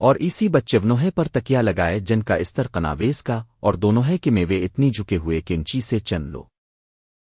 اور اسی بچونوہے پر تکیا لگائے جن کا استر قناویز کا اور دونوں ہے کہ میوے اتنی جھکے ہوئے کنچی سے چن لو۔